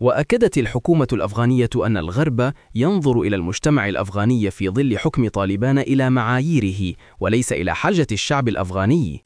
وأكدت الحكومة الأفغانية أن الغرب ينظر إلى المجتمع الأفغاني في ظل حكم طالبان إلى معاييره وليس إلى حاجة الشعب الأفغاني.